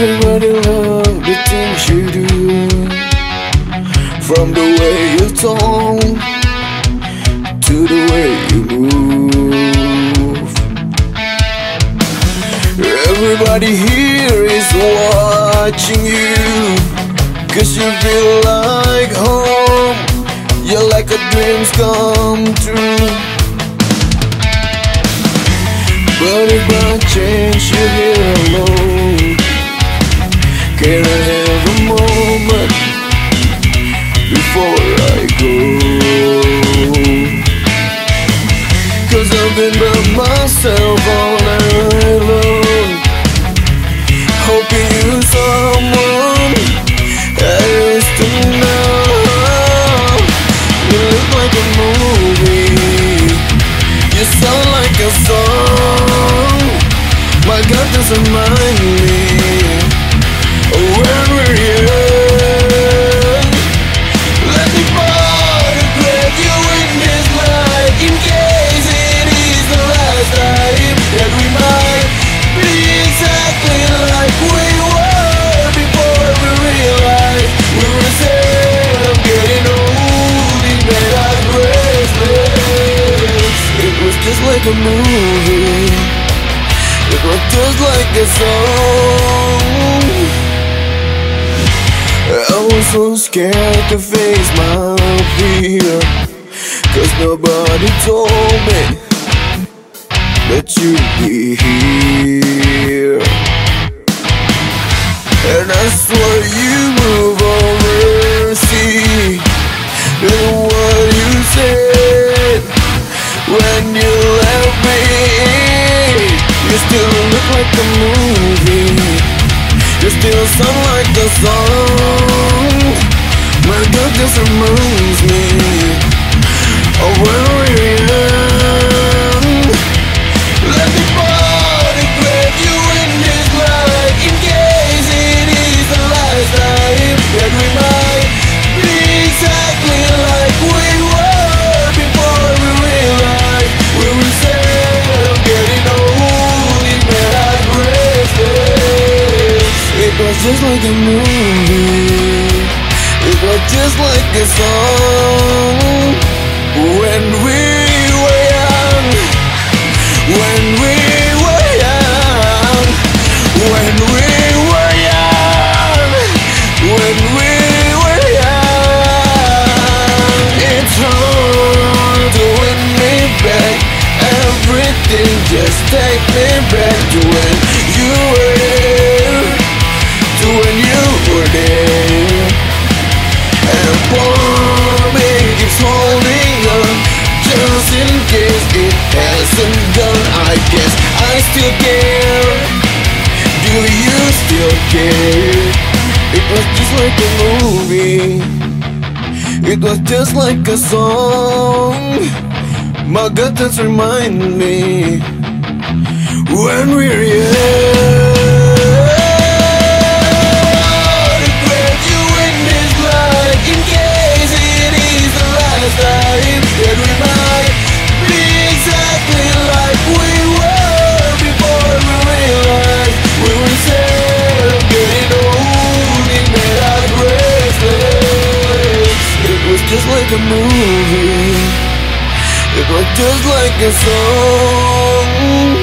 Everybody love the things you do. From the way you talk To the way you move. Everybody here is watching you. Cause you feel like home. You're like a dreams come true. But if I change you here alone Can I have a moment Before I I've been by myself all night long Hoping you someone I used to know You look like a movie. You sound like a song. My God doesn't mind like a movie. It was just like a song. I was so scared to face my fear Cause nobody told me That you'd be here. And I swear you move When you left me. You still look like a movie. You still sound just like a movie. It was just like a song. When we were young. When we were young. When we were young. When we were young. It's hard to win me back. Everything just take me back to when you were like a movie. It was just like a song. My God does remind me just like a movie. It was just like a song